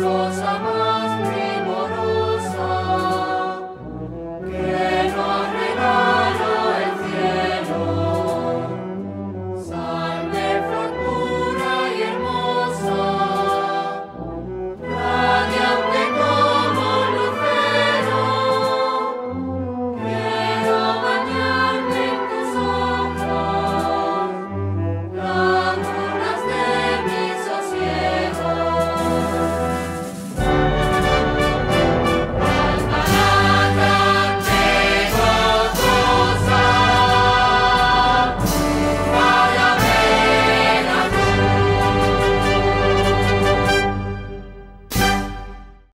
rosa